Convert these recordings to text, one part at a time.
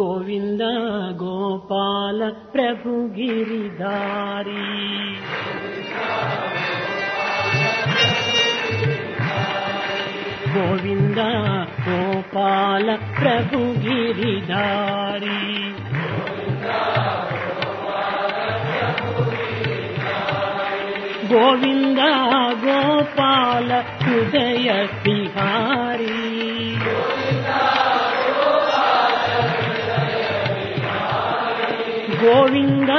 गोविन्द गोपाल प्रभु गिरिधारी। गोविन्द गोपाल प्रभु गिरिधारी। गोविन्द गोपाल हृदय ಗೋವಿಂದ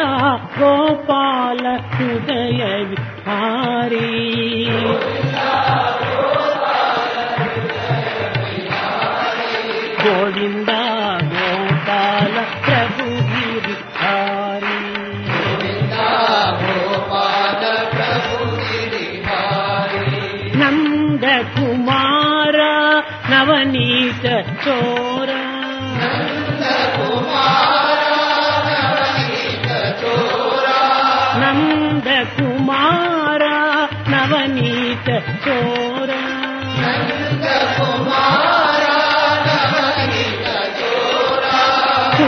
ಗೋಪಾಲ ಹೃದಯ ವಿಹಾರಿ ಗೋವಿಂದ ಗೋಪಾಲ ಪ್ರಭು ವಿಹಾರಿ ಗೋಪಾಲ ಪ್ರಭು ನಂದ ಕುಮಾರ ನವನೀತ ಚೋರ ನಂದ ಕುಮಾರ नवनीत चोर।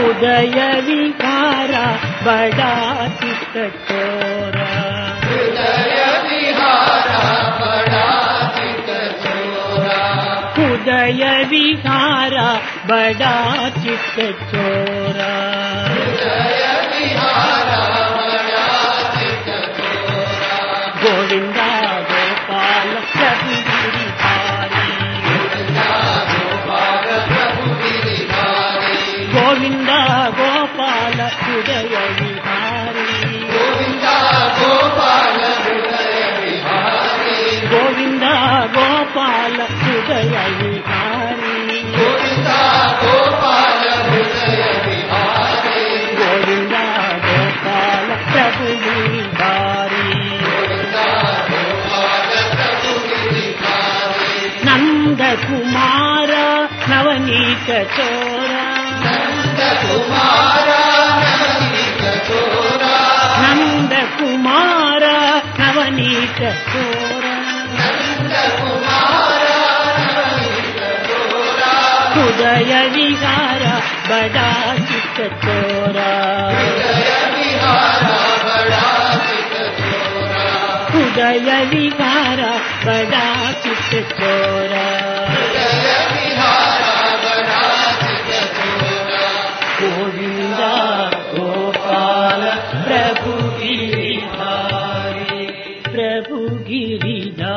उदय बड़ा चित चोर। उदय विकार बड़ा चित चोर ஹிருதய விஹாரி கோவிந்தா கோபால ஹிருதய விஹாரி கோவிந்தா கோபால பிரபு விஹாரி நந்தகுமார நவநீத நந்தகுமார उदयिवारा बडा चोरा उदयविडा चोरा गोवि गोपा प्रभु गिरिहार प्रभु गिरिजा